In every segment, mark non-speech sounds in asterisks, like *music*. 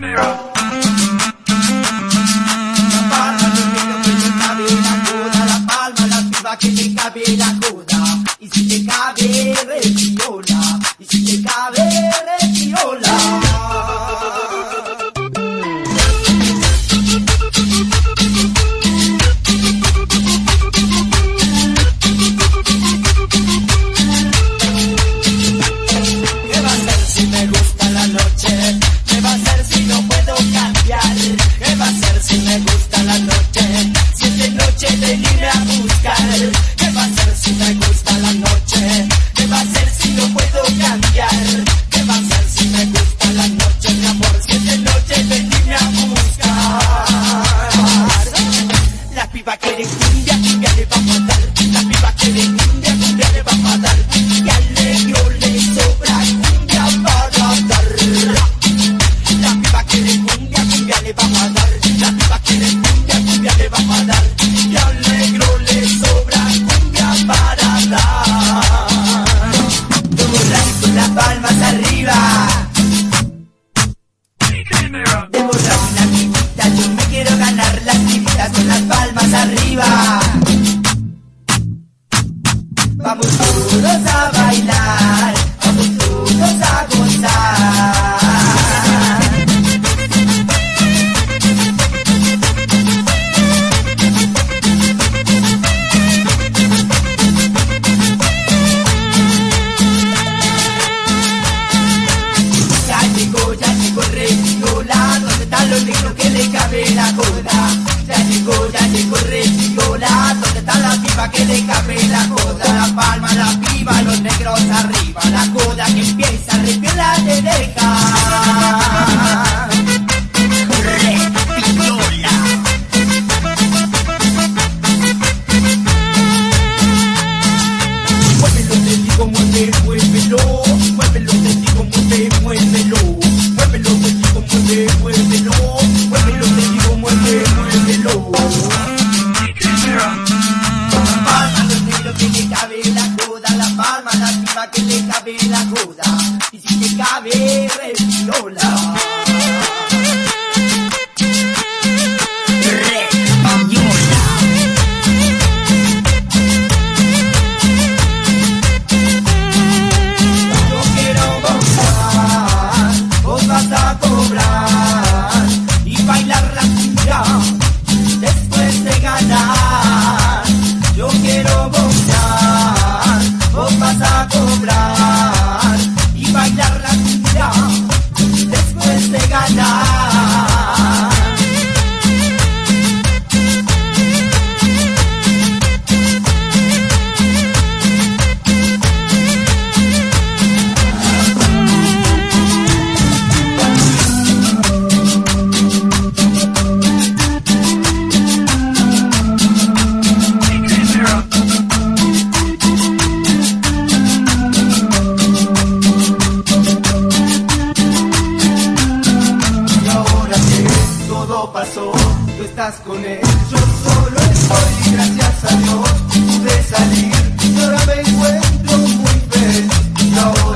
La palma de un que te cabe la cuda, la palma la piba que te cabe la cuda, y si te cabe, recibe. me gusta la noche. arriba, la coda que empieza a te deja. tú estás con él. Yo solo estoy gracias a Dios pude salir. Y ahora me encuentro muy feliz.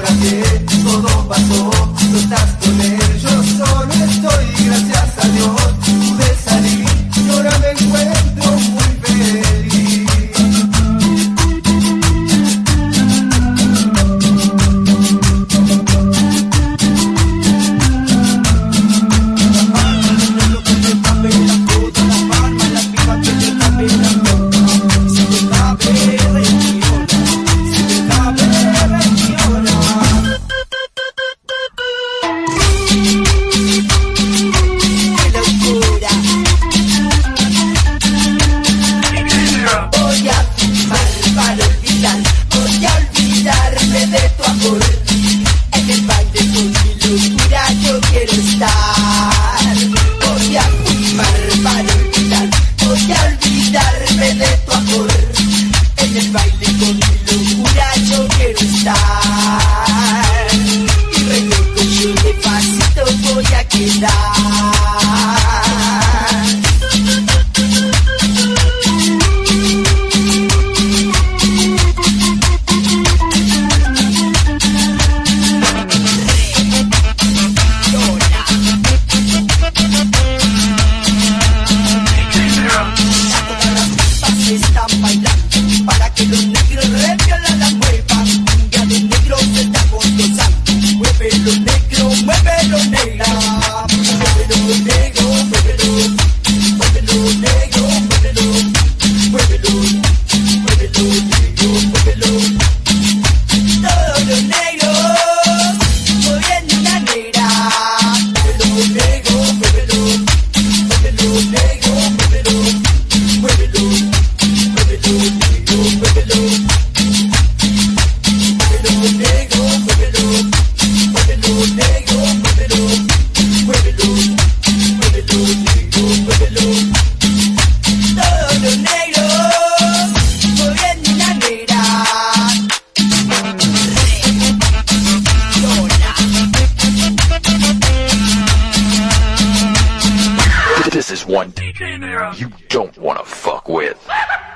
This is one DJ Nero you don't wanna fuck with. *laughs*